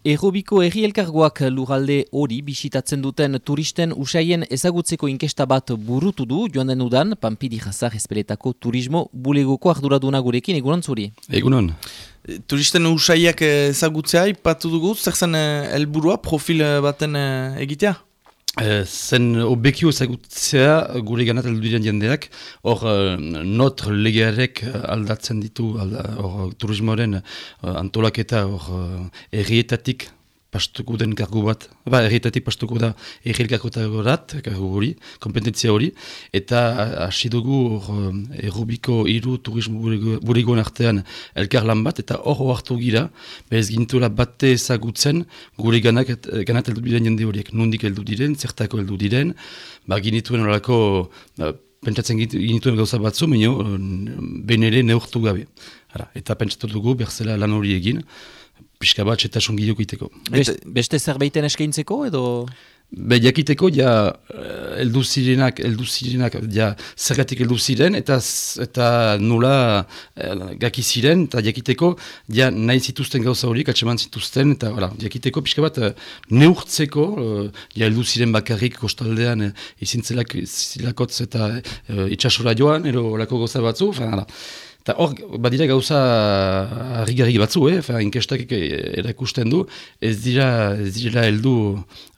Errobiko erri elkargoak lugalde hori bisitatzen duten turisten usaien ezagutzeko inkesta bat burutu du joan den udan Pampidi Jazar Espeletako turismo bulegoko arduraduna gurekin egunon zuri. Egunon. Turisten usaiak ezagutzea ipatu dugu, zer zen eh, helburua profil eh, baten eh, egitea? E, zen obekio ezagutzea gure ganat diren jendeak, hor not legearek aldatzen ditu, hor turismoaren antolaketa hor errietatik pastuko den kargu bat, ba, errietatik pastuko da errilkakotagorat, kargu hori, kompetentzia hori, eta hasi dugu errubiko iru turismo burigoen artean elkar lan bat, eta hor hartu gira, bez gintura bate ezagutzen gure ganak, ganat eldu diren jende horiek, nundik eldu diren, zertako eldu diren, ba, ginituen horako, pentsatzen ginituen gauza batzu, minio, benere neurtu gabe. Ara, eta pentsatu dugu, berzela lan hori egin, pixka bat eta songiluk iteko. Beste, beste zerbaiten eskaintzeko edo? Be, jakiteko, ja, eh, eldu zirenak, eldu zirenak, ja, zergatik eldu ziren, eta, eta nola eh, gaki ziren, eta jakiteko, ja, nahi zituzten gauza horiek, atseman zituzten, eta, voilà, jakiteko, pixka bat, eh, neurtzeko, ja, eldu ziren bakarrik kostaldean, eh, izintzelak, zilakotz eta eh, itxasora joan, ero lako gauza batzu, fena, Eta hor, badira gauza harri batzu, eh? Fa, inkestak erakusten du, ez dira, ez dira heldu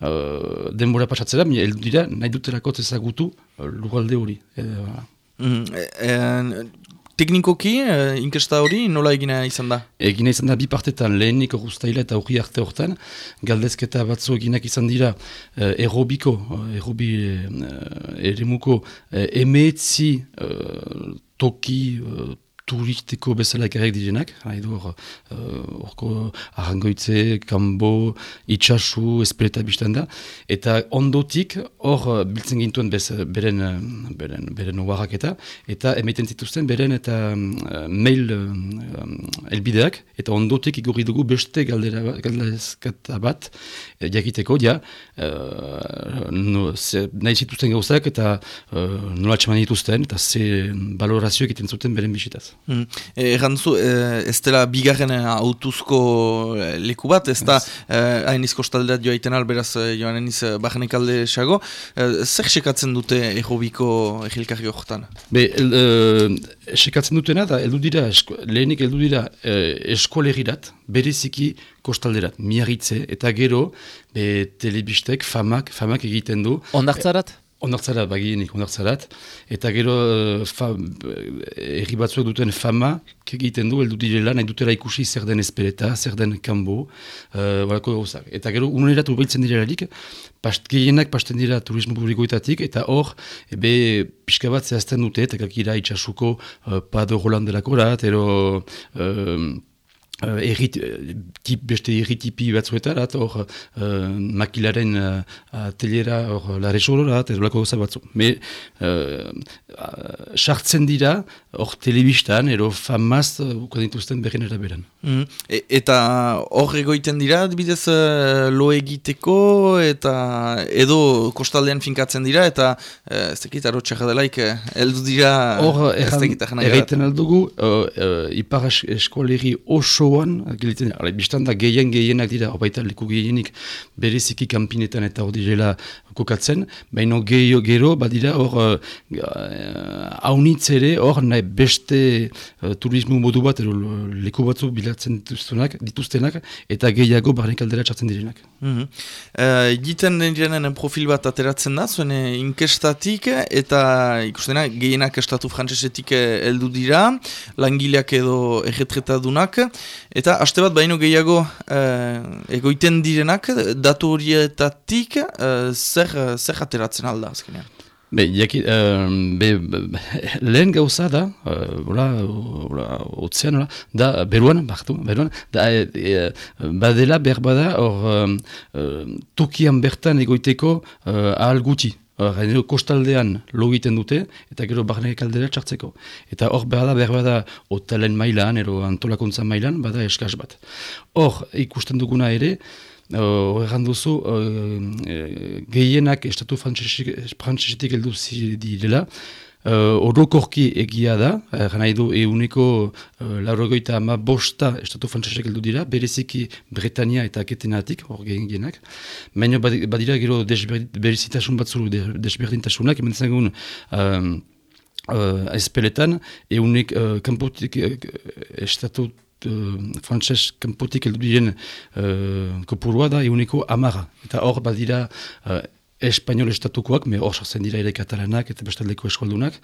uh, denbora pasatzera, heldu dira nahi dutelako ezagutu uh, lugalde hori. E, mm, teknikoki, inkesta hori, nola egina izan da? Egina izan da bi partetan, lehenik guztaila eta hori arte hortan, galdezketa batzu eginak izan dira uh, errobiko, errobi eremuko, emeetzi toki, turistiko bezala ekarek direnak, haidu hor, horko uh, arrangoitze, kambo, itxasu, espeleta biztan da, eta ondotik hor uh, biltzen gintuen bez, beren, uh, beren, beren oarak eta, eta emaiten zituzten beren eta mail uh, elbideak, eta ondotik igurri dugu beste galdera, galdezkata bat, e, jakiteko, ja, uh, no, ze, nahi zituzten gauzak, eta uh, nola txeman dituzten, eta ze balorazio egiten zuten beren bisitaz. Mm. Egan zu, e, ez dela bigarren eh, autuzko eh, leku bat, ez da hain izko staldeat joa iten alberaz joan eniz bajanek alde esago. zer sekatzen dute errobiko egilkarri horretan? Be, sekatzen dutena da, eldu dira, esko, lehenik eldu dira eskolegirat, bereziki kostalderat, miarritze, eta gero, be, telebistek, famak, famak egiten du. Ondartzarat? Ondartzarat, bagienik, ondartzarat. Eta gero, uh, erri batzuek duten fama, egiten du, eldu direla, nahi dutela ikusi zer den espereta, zer den kanbo, uh, Eta gero, unerat urbiltzen direlarik, past, gehienak pasten dira turismo publikoetatik, eta hor, ebe, pixka bat zehazten dute, eta kakira itxasuko uh, pado rolandelako rat, ero... Uh, Uh, errit, tip, beste erritipi batzuetarat, hor uh, makilaren uh, atelera, hor la resolora, ez lako goza batzu. Me, sartzen uh, dira, hor telebistan, ero famaz, ukan dituzten berren eraberan. Mm. E, eta hor egoiten dira, bidez uh, lo egiteko, eta edo kostaldean finkatzen dira, eta uh, ez dakit, aro txakadelaik, eldu dira, hor, erraiten aldugu, uh, uh, ipar eskoleri oso goan, gelitzen, ala, biztan da gehien gehienak dira, baita leku gehienik bereziki kanpinetan eta hori direla kokatzen, baina gehiago gero, badira hor haunitz uh, ere, hor nahi beste uh, turismo modu bat, ero leku batzu bilatzen dituztenak, dituztenak eta gehiago barren kaldera txatzen direnak. Mm -hmm. uh, direnen profil bat ateratzen da, zuen inkestatik, eta ikustena gehienak estatu frantzesetik heldu dira, langileak edo erretretadunak, Eta haste bat baino gehiago eh, egoiten direnak, datu horietatik eh, zer, zer ateratzen alda azkenean? Be, jaki, uh, be, be, lehen gauza da, uh, otzean, da, beruan, baktu, beruan, da, e, badela, berbada, hor, uh, tukian bertan egoiteko uh, ahal guti. Gainero kostaldean lo egiten dute, eta gero barnek kaldera txartzeko. Eta hor behar da, behar da, hotelen mailan, ero antolakuntza mailan, bada eskaz bat. Hor, ikusten duguna ere, hor uh, duzu, uh, gehienak estatu frantzesetik heldu direla, Uh, orokorki egia da, uh, nahi du euneko uh, laurogoita ama bosta estatu frantzesek heldu dira, bereziki Bretania eta Ketenatik, hor gehen genak. Baina badira gero berezitasun batzuru desberdintasunak, hemen zagun um, uh, espeletan, eunek uh, kampotik uh, estatu uh, frantzes kampotik heldu diren uh, kopurua da euneko amara. Eta hor badira uh, Espainol estatukoak, me hor sortzen dira ere katalanak eta bestaldeko eskoldunak.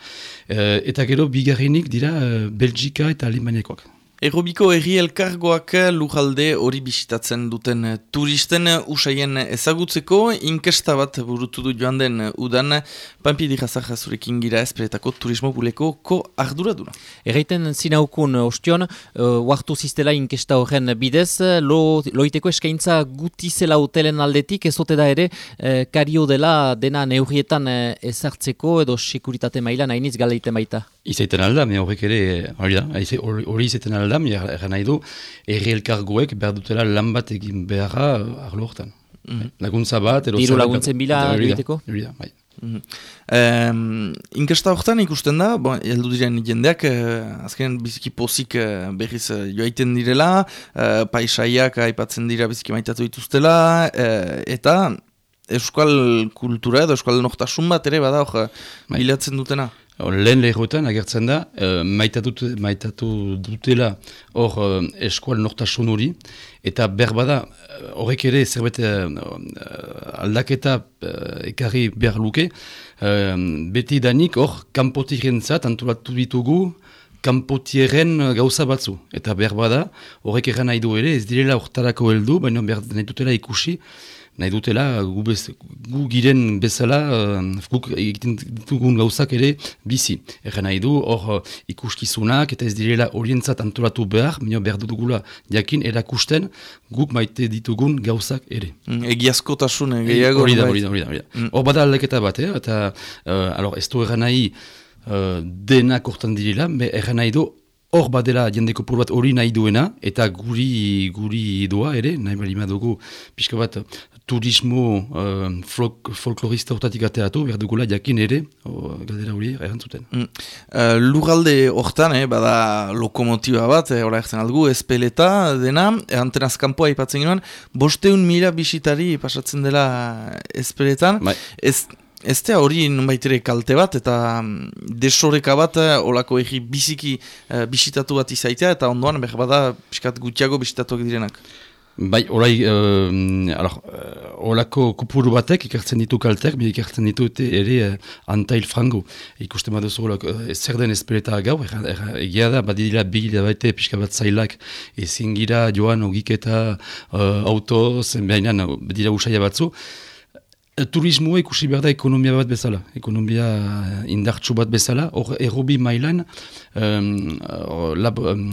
E, eta gero bigarrenik dira e, Belgika eta Alemaniakoak. Errobiko erri elkargoak lujalde hori bisitatzen duten turisten usaien ezagutzeko inkesta bat burutu du joan den udan Pampi dirazak jazurekin gira esperetako turismo buleko ko ardura duna. Erreiten zinaukun ostion, uh, uartu ziztela inkesta horren bidez, lo, loiteko eskaintza gutizela hotelen aldetik, ezote da ere, uh, kario dela dena neurrietan uh, ezartzeko edo sekuritate maila nainiz galeiten baita. Izaiten alda, me horrek ere, hori da, hori izaiten alda, me erran nahi du, erri elkargoek behar dutela lan bat egin beharra arlo hortan. Mm -hmm. Laguntza bat, edo... Diru laguntzen bila, egiteko? Hori da, bai. Mm -hmm. inkesta horretan ikusten da, bon, eldu diren jendeak, eh, azken biziki pozik eh, berriz eh, joaiten direla, eh, paisaiak aipatzen dira biziki maitatu dituztela, eh, eta euskal kultura edo euskal nortasun bat ere bada, hor, bai. bilatzen dutena. Lehen leheroetan agertzen da, uh, maitatu, maitatu dutela hor uh, eskual nortasun hori, eta berbada eh, horrek ere zerbait uh, aldaketa uh, ekarri behar luke, uh, beti danik hor kanpotiren zat antolatu ditugu, kanpotieren gauza batzu. Eta berbada horrek eran nahi du ere, ez direla hortarako heldu, baina behar nahi dutela ikusi, nahi dutela, gu, bez, gu giren bezala, uh, guk egiten ditugun gauzak ere bizi. Erren nahi du, hor uh, ikuskizunak eta ez direla orientzat antolatu behar, minio behar dugula jakin erakusten, guk maite ditugun gauzak ere. Mm, egiazkotasun, gehiago. Hori da, hori da, hori da. Mm. Hor bada aldeketa bat, eh? eta uh, alor, ez du erren nahi uh, denak hortan direla, erren nahi du, Hor badela jendeko pur bat hori nahi duena, eta guri guri doa ere, nahi bali dugu pixka bat turismo uh, folk, folklorista hortatik ateratu, behar dugula jakin ere, o, galdera hori errantzuten. Mm. Uh, Lugalde hortan, eh, bada lokomotiba bat, eh, ora ertzen algu, espeleta dena, anten azkampoa ipatzen ginoen, bosteun mila bisitari pasatzen dela espeletan, bai. ez... Ez da hori nunbait kalte bat eta mm, desoreka bat eh, olako egi biziki uh, bisitatu bat izaitea eta ondoan behar bada piskat gutiago bisitatuak direnak. Bai, orai, uh, olako kupuru batek ikertzen ditu kaltek, bi ikertzen ditu ere uh, antail frango. Ikusten baduzu, uh, zer den espeleta gau, egia da, badidila bigila baite pixka bat zailak, ezin gira joan ogiketa uh, auto, zen behinan, badila usaila batzu, Eh, turismoa ikusi behar da ekonomia bat bezala, ekonomia eh, indartsu bat bezala, hor errobi mailan, um, lab, um,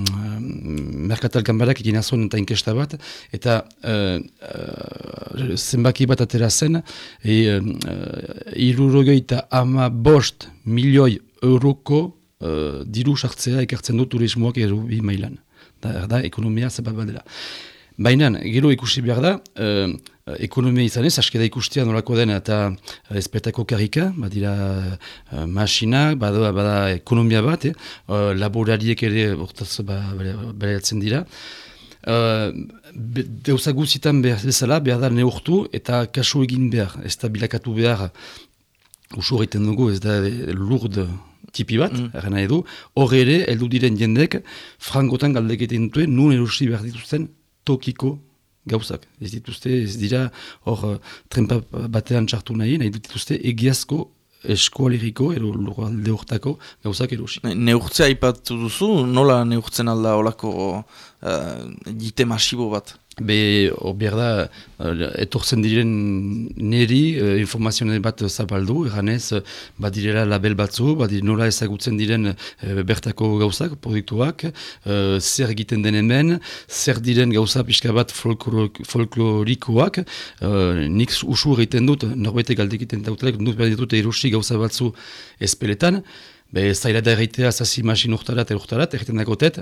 merkatal gambarak egin azon eta inkesta bat, eta uh, uh, zenbaki bat atera zen, e, uh, ama bost milioi euroko uh, diru sartzea ekartzen du turismoak errobi mailan. Da, da ekonomia zebat bat dela. Baina, gero ikusi behar da, uh, ekonomia izan ez, askeda ikustia nolako den eta uh, ezpetako karrika, badira uh, masinak, bada, bada ekonomia bat, eh? uh, laborariek ere urtaz ba, bereatzen dira. Uh, Deuza guzitan behar bezala, behar da neurtu eta kasu egin behar, ez da bilakatu behar usur egiten dugu, ez da lurd tipi bat, mm. erren nahi du, hor ere, eldu diren jendek, frangotan galdeketen duen, nun erosi behar dituzten tokiko gauzak. Ez dituzte, ez dira hor uh, trempa batean txartu nahi, nahi dituzte egiazko eskualeriko, ero lurralde hortako gauzak erosi. Ne, neurtzea ipatu duzu, nola neurtzen alda olako uh, jite masibo bat? Be, da, uh, etortzen diren neri uh, informazioen bat zabaldu, eranez, uh, badirela label batzu, badir nola ezagutzen diren uh, bertako gauzak, produktuak, uh, zer egiten den hemen, zer diren gauza pixka bat folklorikoak, uh, nik usu egiten dut, norbete galdekiten dautelek, nuk behar ditut erosi gauza batzu espeletan, Be, zaila da erreitea zazi masin urtarat, erurtarat, erreiten dagotet,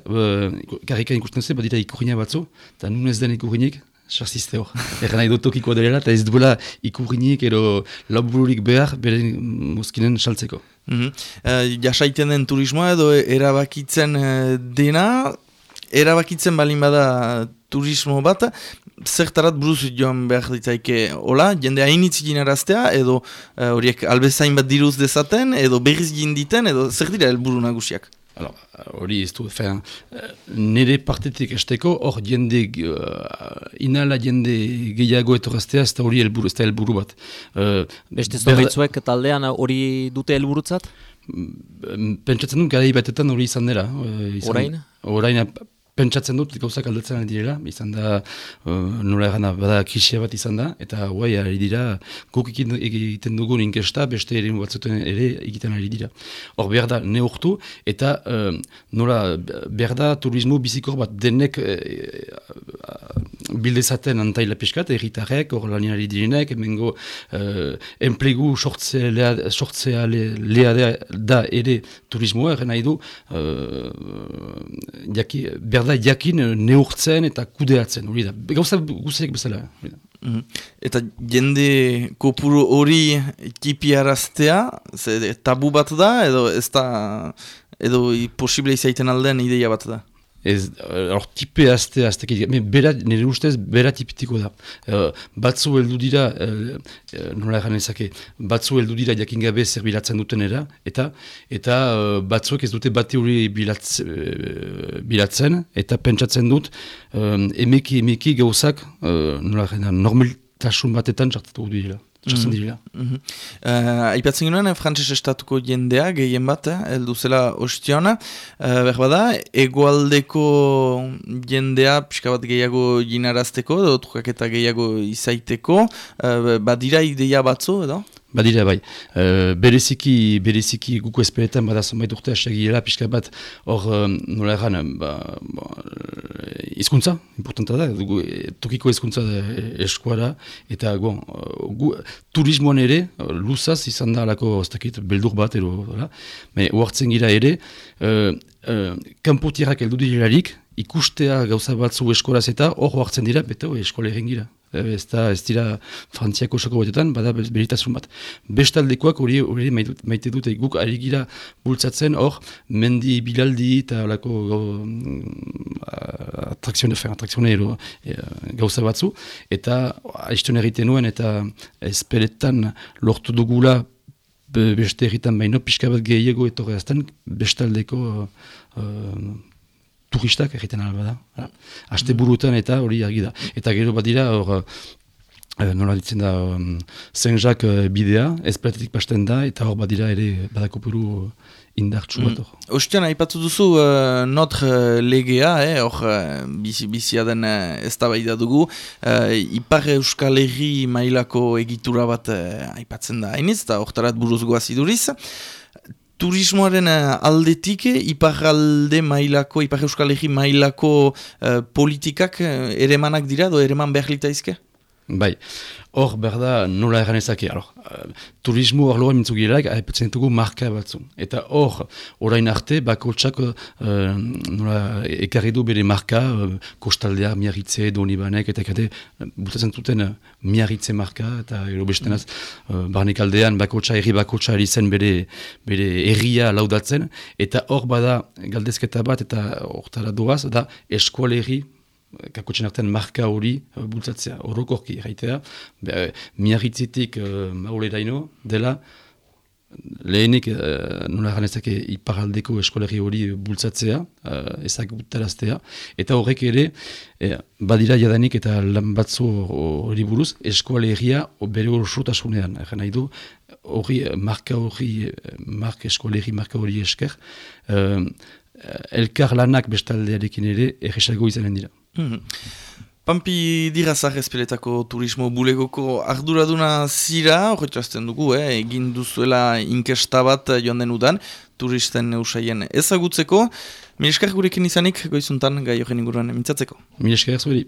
karrikan ikusten zen, badira ikurriña batzu, eta nun ez den ikurriñik, Sarzizte hor. Egan nahi tokiko dela eta ez duela ikurrinik edo labururik behar bere muzkinen saltzeko. Mm -hmm. uh, jasaiten den turismoa edo erabakitzen uh, dena, erabakitzen balin bada turismo bat, zertarat buruz joan behar ditzaike hola, jende hainitz ginaraztea, edo horiek uh, albezain bat diruz dezaten, edo berriz ginditen, edo zer dira helburu nagusiak? hori ez du, fean, nire partetik esteko, hor jende, uh, inala jende gehiago etoraztea, ez da hori helburu, ez da helburu bat. Uh, Beste zorbitzuek taldean hori dute helburutzat? Pentsatzen dut, gara batetan hori izan. Uh, Orain? Orain, pentsatzen dut gauzak aldatzen direla, izan da uh, nola egana bada krisia bat izan da, eta guai ari dira guk egiten dugun inkesta beste ere batzuten ere egiten ari dira. Hor behar da neurtu eta uh, nola behar da turismo bizikor bat denek uh, bildezaten antaila piskat, erritarek, hor lanien ari direnek, emengo uh, enplegu sortzea, sortzea le, lea da ere turismoa, eren nahi du uh, jaki, da jakin eh, neurtzen eta kudeatzen, hori da. Gauza guztiak bezala. Mm Eta jende kopuru hori kipiaraztea, tabu bat da, edo ez da, edo posible izaiten aldean ideia bat da? Ez, hor tipe azte, azte bera, nire ustez, bera tipitiko da. Uh, batzu heldu dira, uh, nola egan ezake, batzu heldu dira jakin gabe zer bilatzen duten era, eta eta uh, batzuek ez dute bate hori bilatz, uh, bilatzen, eta pentsatzen dut, um, emeki, emeki gauzak, uh, nola egan, normaltasun batetan jartatu dira. Txasen mm -hmm. mm -hmm. uh, Aipatzen ginoen, eh, frantzes estatuko jendea, gehien bat, eh, eldu zela ostiona. Uh, Berbada, egoaldeko jendea, pixka bat gehiago ginarazteko, edo trukaketa gehiago izaiteko, uh, badira ideia batzu, edo? Badira bai, uh, bereziki, bereziki guko ezperetan bada zonbait urte asegiela, pixka bat hor uh, nola erran, ba, ba, izkuntza, importanta da, dugu, tokiko izkuntza da eskuara, eta go, gu, turismoan ere, luzaz izan da alako, oztakit, beldur bat, ero, me, uartzen gira ere, uh, uh, kanpotirak eldu dirarik, ikustea gauza batzu eskoraz eta hor hartzen dira, bete eskola egin gira. Ez da, ez dira frantziako soko batetan, bada beritasun bat. Bestaldekoak hori hori maite dute guk gira bultzatzen hor, mendi bilaldi eta olako mm, atrakzione, atrakzione ero, e, gauza batzu, eta aiztun egiten nuen eta ezperetan lortu dugula beste egiten baino, pixka bat gehiago etorreazten bestaldeko uh, turistak egiten alba da. Aste burutan eta hori argi da. Eta gero bat dira, hor, e, nola ditzen da, um, Saint-Jacques uh, bidea, ezperatetik pasten da, eta hor bat dira ere badako puru indartsu bat hor. Mm. Ostean, haipatu duzu, uh, notre legea, eh, hor, uh, bizi, bizia den uh, ez da dugu, uh, ipar euskal herri mailako egitura bat uh, aipatzen da hainiz, eta hortarat buruz guaziduriz turismoaren uh, aldetik, iparralde mailako, ipar euskal mailako uh, politikak eremanak dira, do ereman behar litaizke? Bai, hor berda nola erran ezake, uh, turismo hor loa mintzu gileak, haipatzen dugu marka batzu. Eta hor, orain arte, bako txak uh, nola ekarri du bere marka, uh, kostaldea, miarritze, doni banek, eta ekate, uh, bultatzen duten uh, miarritze marka, eta ero bestenaz, uh, barnek aldean, bako txak, erri bako txak zen bere, bere erria laudatzen, eta hor bada galdezketa bat, eta hortara doaz, da eskualerri, kakotxen artean marka hori uh, bultzatzea, horrokorki erraitea, miarritzetik uh, maule daino, dela, lehenik uh, nola ganezake iparaldeko eskolerri hori bultzatzea, uh, ezagutaraztea, eta horrek ere, eh, badira jadanik eta lan batzu hori buruz, eskolerria bere horretasunean, egin nahi du, hori marka hori, marka eskolerri marka hori esker, uh, elkar lanak bestaldearekin ere, erresago izanen dira. Mm Pampi dirazak ezpeletako turismo bulegoko arduraduna zira, horretazten dugu, eh, egin duzuela inkesta bat joan den udan, turisten eusaien ezagutzeko. Mileskar gurekin izanik, goizuntan, gai horren inguruan mintzatzeko. Mileskar zuri.